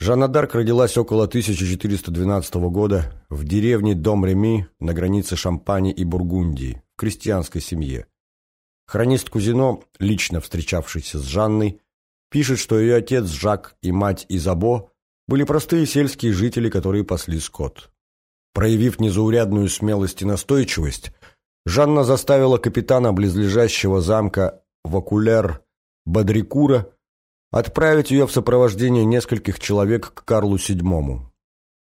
Жанна Дарк родилась около 1412 года в деревне Дом-Реми на границе Шампани и Бургундии, в крестьянской семье. Хронист Кузино, лично встречавшийся с Жанной, пишет, что ее отец Жак и мать Изабо были простые сельские жители, которые пасли скот. Проявив незаурядную смелость и настойчивость, Жанна заставила капитана близлежащего замка Вакулер Бадрикура отправить ее в сопровождении нескольких человек к Карлу VII.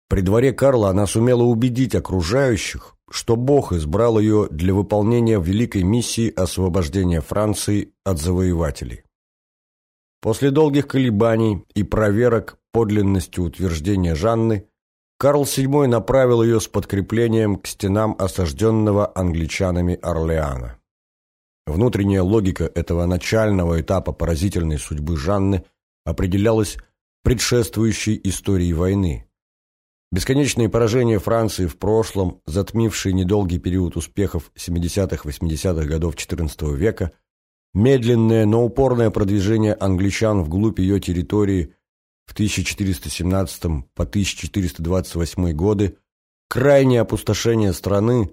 При дворе Карла она сумела убедить окружающих, что Бог избрал ее для выполнения великой миссии освобождения Франции от завоевателей. После долгих колебаний и проверок подлинности утверждения Жанны, Карл VII направил ее с подкреплением к стенам осажденного англичанами Орлеана. Внутренняя логика этого начального этапа поразительной судьбы Жанны определялась предшествующей историей войны. Бесконечные поражения Франции в прошлом, затмившие недолгий период успехов 70-80-х годов XIV века, медленное, но упорное продвижение англичан вглубь ее территории в 1417 по 1428 годы, крайнее опустошение страны,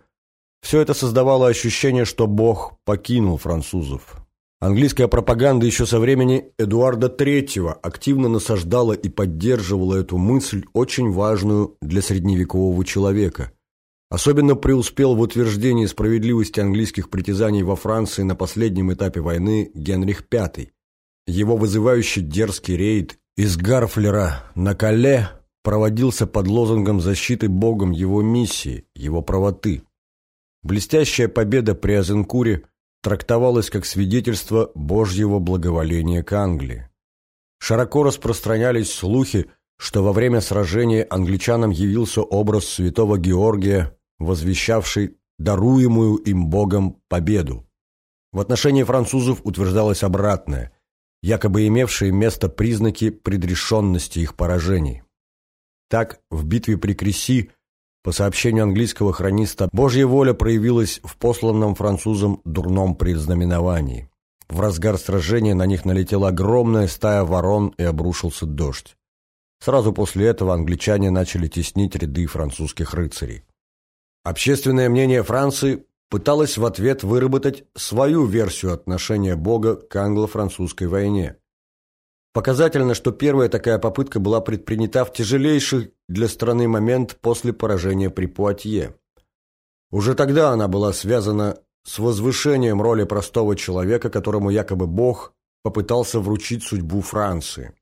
все это создавало ощущение, что Бог покинул французов. Английская пропаганда еще со времени Эдуарда III активно насаждала и поддерживала эту мысль, очень важную для средневекового человека. Особенно преуспел в утверждении справедливости английских притязаний во Франции на последнем этапе войны Генрих V. Его вызывающий дерзкий рейд из Гарфлера на Кале проводился под лозунгом защиты Богом его миссии, его правоты. Блестящая победа при Азенкуре трактовалась как свидетельство Божьего благоволения к Англии. Широко распространялись слухи, что во время сражения англичанам явился образ святого Георгия, возвещавший даруемую им Богом победу. В отношении французов утверждалось обратное, якобы имевшие место признаки предрешенности их поражений. Так, в битве при Креси по сообщению английского хрониста, Божья воля проявилась в посланном французам дурном предзнаменовании. В разгар сражения на них налетела огромная стая ворон и обрушился дождь. Сразу после этого англичане начали теснить ряды французских рыцарей. Общественное мнение Франции пыталось в ответ выработать свою версию отношения Бога к англо-французской войне. Показательно, что первая такая попытка была предпринята в тяжелейший для страны момент после поражения при Пуатье. Уже тогда она была связана с возвышением роли простого человека, которому якобы Бог попытался вручить судьбу Франции.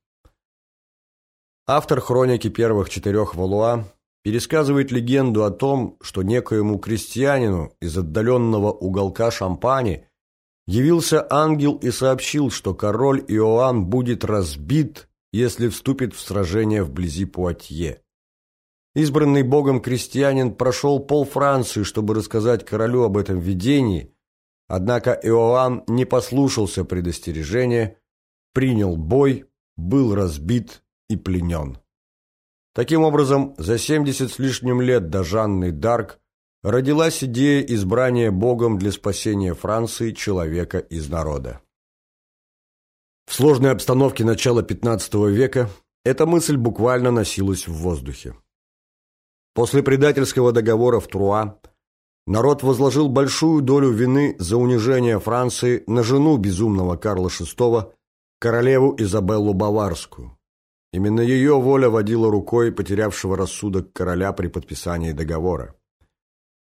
Автор хроники первых четырех Валуа пересказывает легенду о том, что некоему крестьянину из отдаленного уголка Шампани Явился ангел и сообщил, что король Иоанн будет разбит, если вступит в сражение вблизи Пуатье. Избранный богом крестьянин прошел пол Франции, чтобы рассказать королю об этом видении, однако Иоанн не послушался предостережения, принял бой, был разбит и пленен. Таким образом, за 70 с лишним лет до Жанны Дарк родилась идея избрания Богом для спасения Франции человека из народа. В сложной обстановке начала XV века эта мысль буквально носилась в воздухе. После предательского договора в Труа народ возложил большую долю вины за унижение Франции на жену безумного Карла VI, королеву Изабеллу Баварскую. Именно ее воля водила рукой потерявшего рассудок короля при подписании договора.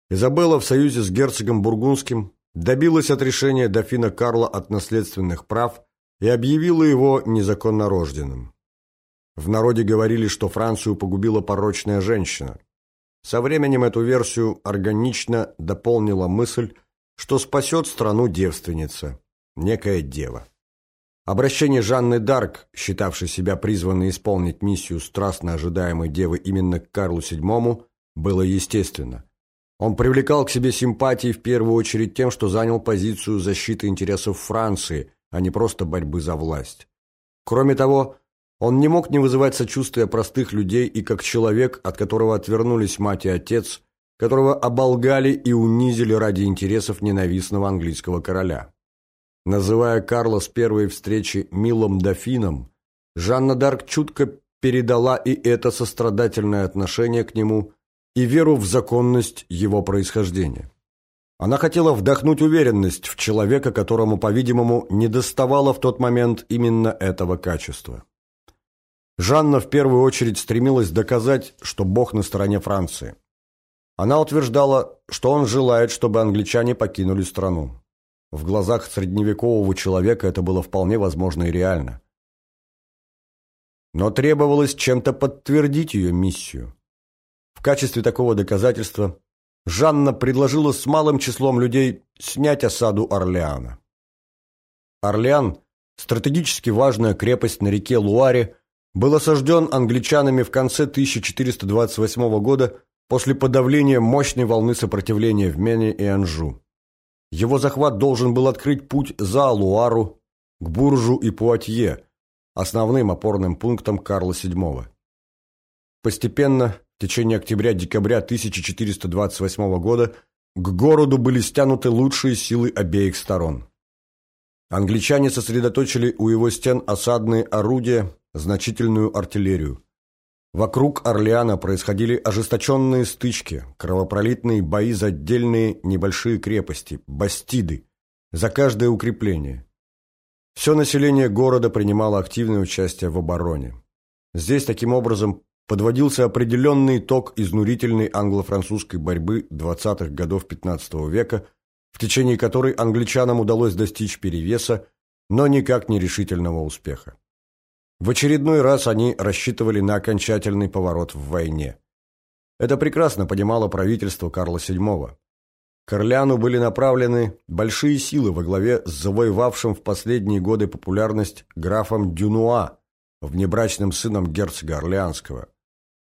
Изабелла в союзе с герцогом Бургундским добилась отрешения дофина Карла от наследственных прав и объявила его незаконно рожденным. В народе говорили, что Францию погубила порочная женщина. Со временем эту версию органично дополнила мысль, что спасет страну девственница, некая дева. Обращение Жанны Дарк, считавшей себя призванной исполнить миссию страстно ожидаемой девы именно к Карлу VII, было естественно. Он привлекал к себе симпатии в первую очередь тем, что занял позицию защиты интересов Франции, а не просто борьбы за власть. Кроме того, он не мог не вызывать сочувствия простых людей и как человек, от которого отвернулись мать и отец, которого оболгали и унизили ради интересов ненавистного английского короля. Называя Карла с первой встречи «милым дофином», Жанна Дарк чутко передала и это сострадательное отношение к нему и веру в законность его происхождения. Она хотела вдохнуть уверенность в человека, которому, по-видимому, недоставало в тот момент именно этого качества. Жанна в первую очередь стремилась доказать, что Бог на стороне Франции. Она утверждала, что он желает, чтобы англичане покинули страну. В глазах средневекового человека это было вполне возможно и реально. Но требовалось чем-то подтвердить ее миссию. В качестве такого доказательства Жанна предложила с малым числом людей снять осаду Орлеана. Орлеан, стратегически важная крепость на реке Луаре, был осажден англичанами в конце 1428 года после подавления мощной волны сопротивления в Мене и Анжу. Его захват должен был открыть путь за Луару к Буржу и Пуатье, основным опорным пунктам Карла VII. Постепенно в течение октября-декабря 1428 года к городу были стянуты лучшие силы обеих сторон. Англичане сосредоточили у его стен осадные орудия, значительную артиллерию. Вокруг Орлеана происходили ожесточенные стычки, кровопролитные бои за отдельные небольшие крепости, бастиды, за каждое укрепление. Все население города принимало активное участие в обороне. Здесь, таким образом, подводился определенный итог изнурительной англо-французской борьбы 20-х годов XV века, в течение которой англичанам удалось достичь перевеса, но никак не решительного успеха. В очередной раз они рассчитывали на окончательный поворот в войне. Это прекрасно понимало правительство Карла VII. К Орляну были направлены большие силы во главе с завоевавшим в последние годы популярность графом Дюнуа, внебрачным сыном герцога Орлеанского.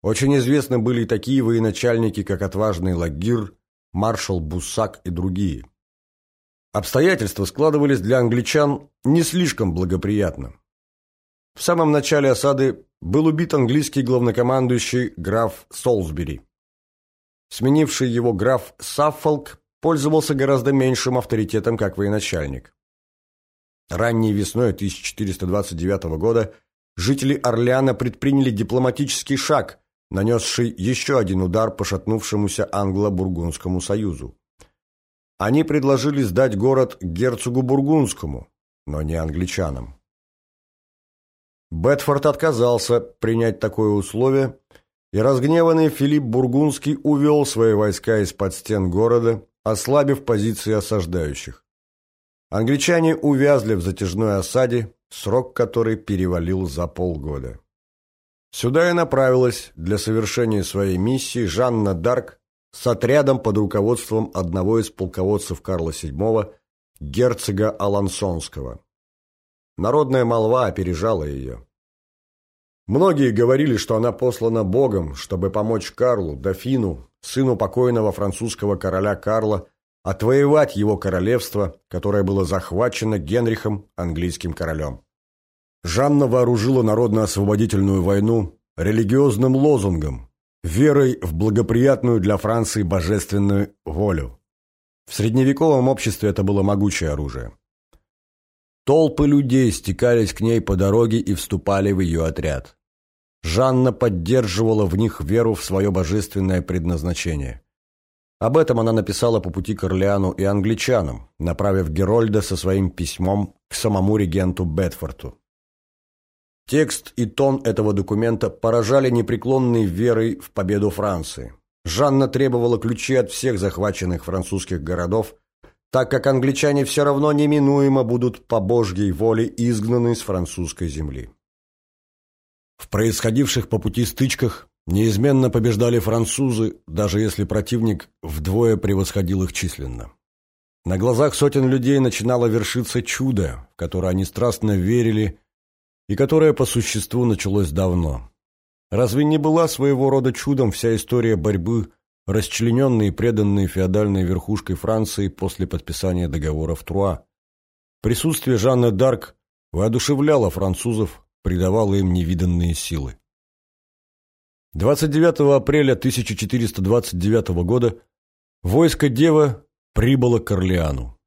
Очень известны были такие военачальники, как отважный Лагир, маршал Буссак и другие. Обстоятельства складывались для англичан не слишком благоприятно. В самом начале осады был убит английский главнокомандующий граф Солсбери. Сменивший его граф Саффолк пользовался гораздо меньшим авторитетом как военачальник. Ранней весной 1429 года жители Орлеана предприняли дипломатический шаг, нанесший еще один удар пошатнувшемуся англо-бургундскому союзу. Они предложили сдать город герцогу Бургундскому, но не англичанам. Бетфорд отказался принять такое условие, и разгневанный Филипп Бургундский увел свои войска из-под стен города, ослабив позиции осаждающих. Англичане увязли в затяжной осаде, срок которой перевалил за полгода. Сюда и направилась для совершения своей миссии Жанна Дарк с отрядом под руководством одного из полководцев Карла VII, герцога Алансонского. Народная молва опережала ее. Многие говорили, что она послана Богом, чтобы помочь Карлу, дофину, сыну покойного французского короля Карла, отвоевать его королевство, которое было захвачено Генрихом, английским королем. Жанна вооружила народно-освободительную войну религиозным лозунгом, верой в благоприятную для Франции божественную волю. В средневековом обществе это было могучее оружие. Толпы людей стекались к ней по дороге и вступали в ее отряд. Жанна поддерживала в них веру в свое божественное предназначение. Об этом она написала по пути к Орлеану и англичанам, направив Герольда со своим письмом к самому регенту Бетфорту. Текст и тон этого документа поражали непреклонной верой в победу Франции. Жанна требовала ключи от всех захваченных французских городов, так как англичане все равно неминуемо будут по Божьей воле изгнаны с французской земли. В происходивших по пути стычках неизменно побеждали французы, даже если противник вдвое превосходил их численно. На глазах сотен людей начинало вершиться чудо, в которое они страстно верили и которое по существу началось давно. Разве не была своего рода чудом вся история борьбы, расчлененной и преданной феодальной верхушкой Франции после подписания договора в Труа? Присутствие Жанны Д'Арк воодушевляло французов, придавало им невиданные силы. 29 апреля 1429 года войско Дева прибыло к Орлеану.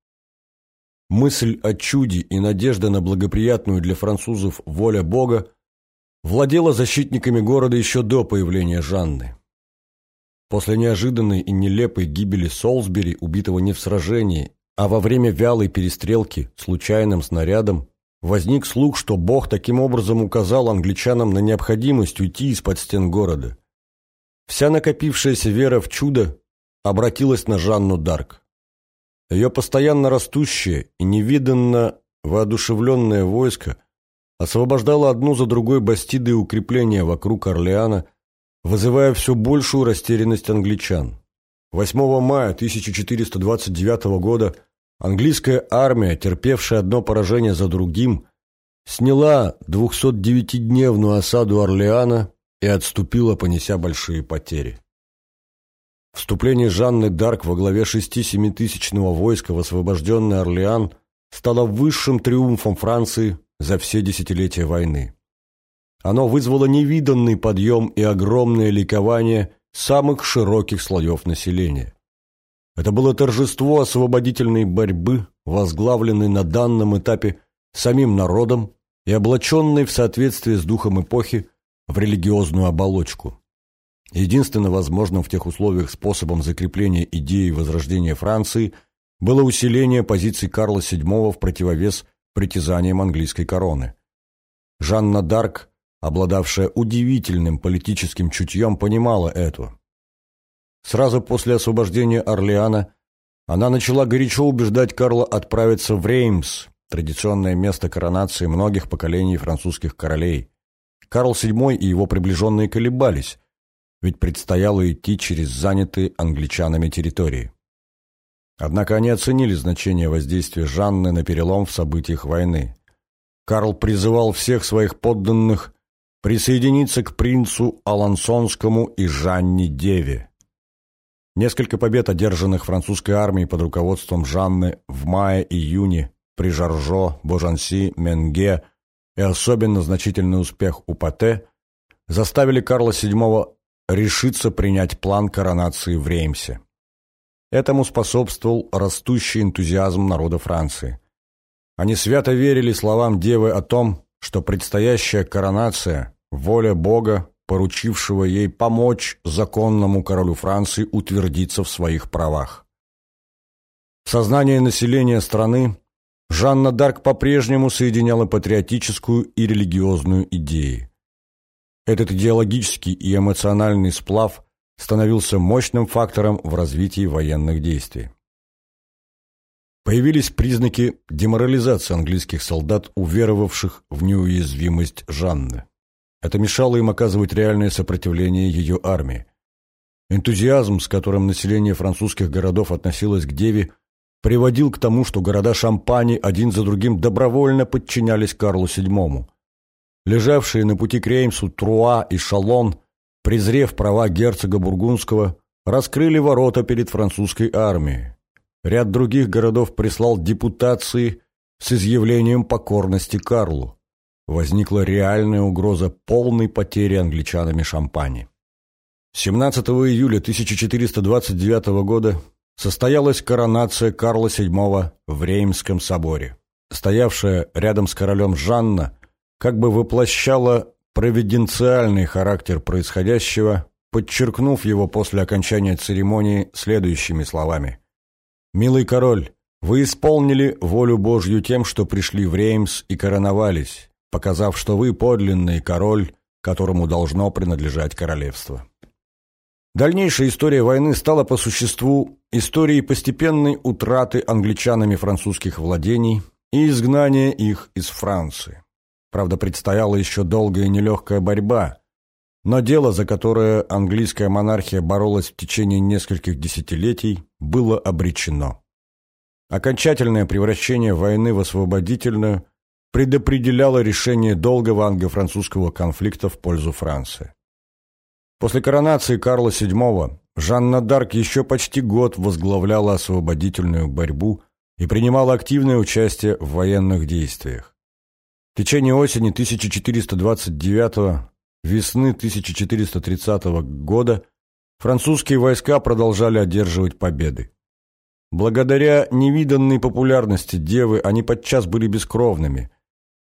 Мысль о чуде и надежда на благоприятную для французов воля Бога владела защитниками города еще до появления Жанны. После неожиданной и нелепой гибели Солсбери, убитого не в сражении, а во время вялой перестрелки случайным снарядом, возник слух, что Бог таким образом указал англичанам на необходимость уйти из-под стен города. Вся накопившаяся вера в чудо обратилась на Жанну Дарк. Ее постоянно растущее и невиданно воодушевленное войско освобождало одну за другой бастиды и укрепления вокруг Орлеана, вызывая все большую растерянность англичан. 8 мая 1429 года английская армия, терпевшая одно поражение за другим, сняла 209-дневную осаду Орлеана и отступила, понеся большие потери. Вступление Жанны Дарк во главе шести-семитысячного войска в освобожденный Орлеан стало высшим триумфом Франции за все десятилетия войны. Оно вызвало невиданный подъем и огромное ликование самых широких слоев населения. Это было торжество освободительной борьбы, возглавленной на данном этапе самим народом и облаченной в соответствии с духом эпохи в религиозную оболочку. Единственно возможным в тех условиях способом закрепления идеи возрождения Франции было усиление позиций Карла VII в противовес притязаниям английской короны. Жанна Дарк, обладавшая удивительным политическим чутьем, понимала это. Сразу после освобождения Орлеана она начала горячо убеждать Карла отправиться в Реймс, традиционное место коронации многих поколений французских королей. Карл VII и его приближенные колебались, ведь предстояло идти через занятые англичанами территории. Однако они оценили значение воздействия Жанны на перелом в событиях войны. Карл призывал всех своих подданных присоединиться к принцу Алансонскому и Жанне Деве. Несколько побед, одержанных французской армией под руководством Жанны в мае-июне при Жаржо, Божанси, Менге и особенно значительный успех у Пате заставили Карла VII решиться принять план коронации в Реймсе. Этому способствовал растущий энтузиазм народа Франции. Они свято верили словам Девы о том, что предстоящая коронация – воля Бога, поручившего ей помочь законному королю Франции утвердиться в своих правах. В сознании населения страны Жанна Дарк по-прежнему соединяла патриотическую и религиозную идеи. Этот идеологический и эмоциональный сплав становился мощным фактором в развитии военных действий. Появились признаки деморализации английских солдат, уверовавших в неуязвимость Жанны. Это мешало им оказывать реальное сопротивление ее армии. Энтузиазм, с которым население французских городов относилось к Деве, приводил к тому, что города Шампани один за другим добровольно подчинялись Карлу VII. Лежавшие на пути к Реймсу Труа и Шалон, презрев права герцога Бургундского, раскрыли ворота перед французской армией. Ряд других городов прислал депутации с изъявлением покорности Карлу. Возникла реальная угроза полной потери англичанами Шампани. 17 июля 1429 года состоялась коронация Карла VII в Реймском соборе. Стоявшая рядом с королем Жанна как бы воплощала провиденциальный характер происходящего, подчеркнув его после окончания церемонии следующими словами. «Милый король, вы исполнили волю Божью тем, что пришли в Реймс и короновались, показав, что вы подлинный король, которому должно принадлежать королевство». Дальнейшая история войны стала по существу историей постепенной утраты англичанами французских владений и изгнания их из Франции. Правда, предстояла еще долгая и нелегкая борьба, но дело, за которое английская монархия боролась в течение нескольких десятилетий, было обречено. Окончательное превращение войны в освободительную предопределяло решение долгого англо-французского конфликта в пользу Франции. После коронации Карла VII Жанна Дарк еще почти год возглавляла освободительную борьбу и принимала активное участие в военных действиях. В течение осени 1429 весны 1430 года французские войска продолжали одерживать победы. Благодаря невиданной популярности девы они подчас были бескровными.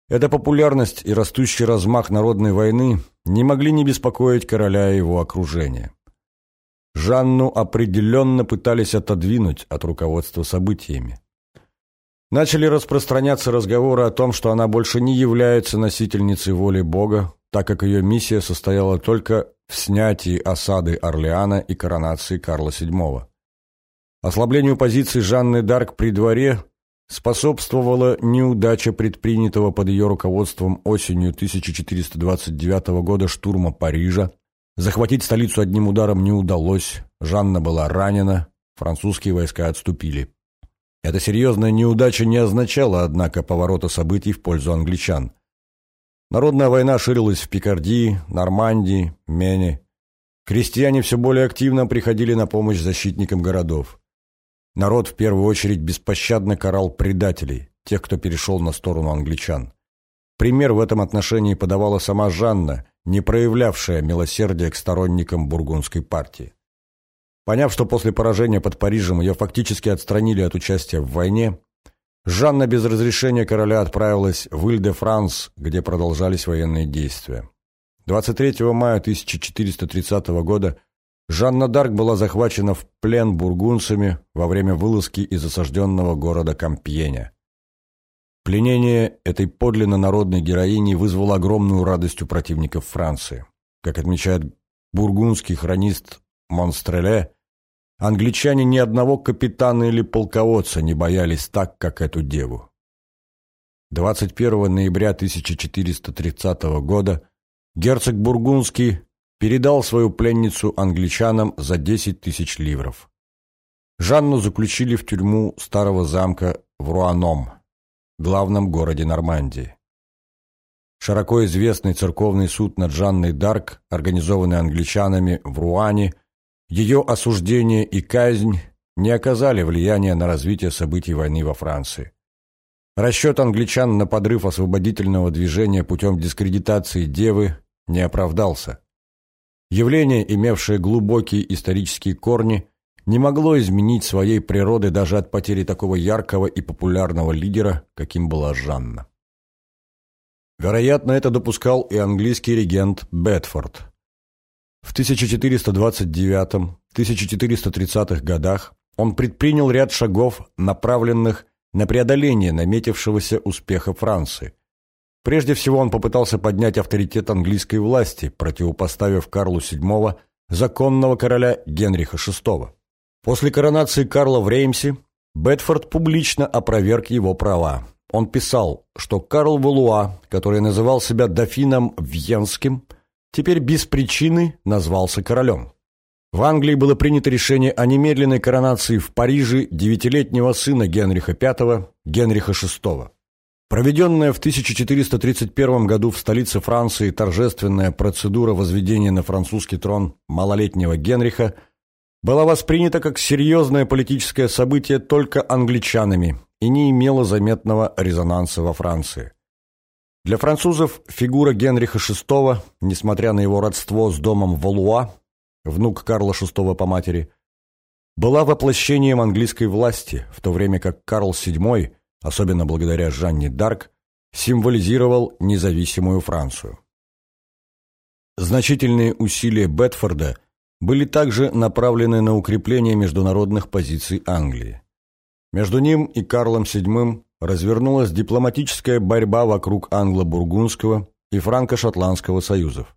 Эта популярность и растущий размах народной войны не могли не беспокоить короля и его окружения. Жанну определенно пытались отодвинуть от руководства событиями. Начали распространяться разговоры о том, что она больше не является носительницей воли Бога, так как ее миссия состояла только в снятии осады Орлеана и коронации Карла VII. Ослаблению позиций Жанны Дарк при дворе способствовала неудача предпринятого под ее руководством осенью 1429 года штурма Парижа. Захватить столицу одним ударом не удалось, Жанна была ранена, французские войска отступили. Эта серьезная неудача не означала, однако, поворота событий в пользу англичан. Народная война ширилась в Пикардии, Нормандии, Мене. Крестьяне все более активно приходили на помощь защитникам городов. Народ в первую очередь беспощадно карал предателей, тех, кто перешел на сторону англичан. Пример в этом отношении подавала сама Жанна, не проявлявшая милосердия к сторонникам бургундской партии. Поняв, что после поражения под Парижем ее фактически отстранили от участия в войне, Жанна без разрешения короля отправилась в Иль-де-Франс, где продолжались военные действия. 23 мая 1430 года Жанна Дарк была захвачена в плен бургунцами во время вылазки из осажденного города Кампьеня. Пленение этой подлинно народной героини вызвало огромную радость у противников Франции. Как отмечает бургундский хронист Монстреле, Англичане ни одного капитана или полководца не боялись так, как эту деву. 21 ноября 1430 года герцог Бургундский передал свою пленницу англичанам за 10 тысяч ливров. Жанну заключили в тюрьму старого замка в Руаном, главном городе Нормандии. Широко известный церковный суд над Жанной Дарк, организованный англичанами в Руане, ее осуждение и казнь не оказали влияния на развитие событий войны во Франции. Расчет англичан на подрыв освободительного движения путем дискредитации Девы не оправдался. Явление, имевшее глубокие исторические корни, не могло изменить своей природы даже от потери такого яркого и популярного лидера, каким была Жанна. Вероятно, это допускал и английский регент Бетфорд. В 1429-1430 годах он предпринял ряд шагов, направленных на преодоление наметившегося успеха Франции. Прежде всего он попытался поднять авторитет английской власти, противопоставив Карлу VII законного короля Генриха VI. После коронации Карла в Реймсе Бетфорд публично опроверг его права. Он писал, что Карл Валуа, который называл себя дофином Вьенским, теперь без причины назвался королем. В Англии было принято решение о немедленной коронации в Париже девятилетнего сына Генриха V, Генриха VI. Проведенная в 1431 году в столице Франции торжественная процедура возведения на французский трон малолетнего Генриха была воспринята как серьезное политическое событие только англичанами и не имела заметного резонанса во Франции. Для французов фигура Генриха VI, несмотря на его родство с домом Валуа, внук Карла VI по матери, была воплощением английской власти, в то время как Карл VII, особенно благодаря Жанне Дарк, символизировал независимую Францию. Значительные усилия Бетфорда были также направлены на укрепление международных позиций Англии. Между ним и Карлом VII развернулась дипломатическая борьба вокруг англо-бургундского и франко-шотландского союзов.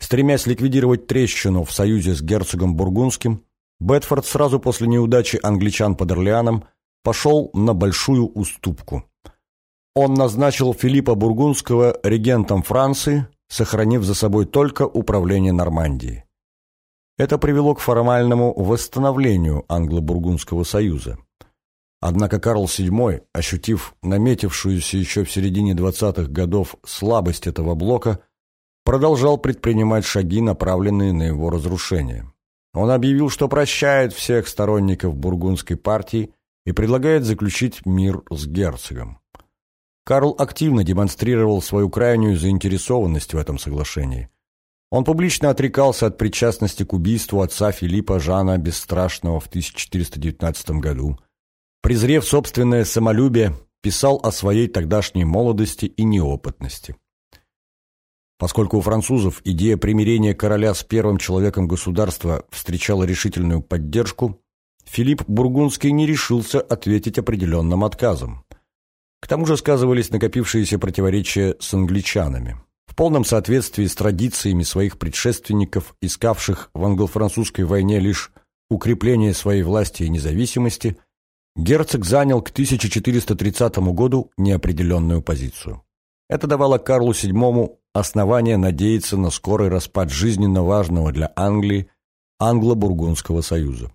Стремясь ликвидировать трещину в союзе с герцогом Бургундским, Бетфорд сразу после неудачи англичан под Орлеаном пошел на большую уступку. Он назначил Филиппа Бургундского регентом Франции, сохранив за собой только управление Нормандией. Это привело к формальному восстановлению англо-бургундского союза. Однако Карл VII, ощутив наметившуюся еще в середине 20-х годов слабость этого блока, продолжал предпринимать шаги, направленные на его разрушение. Он объявил, что прощает всех сторонников бургундской партии и предлагает заключить мир с герцогом. Карл активно демонстрировал свою крайнюю заинтересованность в этом соглашении. Он публично отрекался от причастности к убийству отца Филиппа Жана Бесстрашного в 1419 году – Презрев собственное самолюбие, писал о своей тогдашней молодости и неопытности. Поскольку у французов идея примирения короля с первым человеком государства встречала решительную поддержку, Филипп Бургундский не решился ответить определенным отказом. К тому же сказывались накопившиеся противоречия с англичанами. В полном соответствии с традициями своих предшественников, искавших в англо-французской войне лишь укрепление своей власти и независимости, герцог занял к 1430 году неопределенную позицию. Это давало Карлу VII основание надеяться на скорый распад жизненно важного для Англии англо-бургундского союза.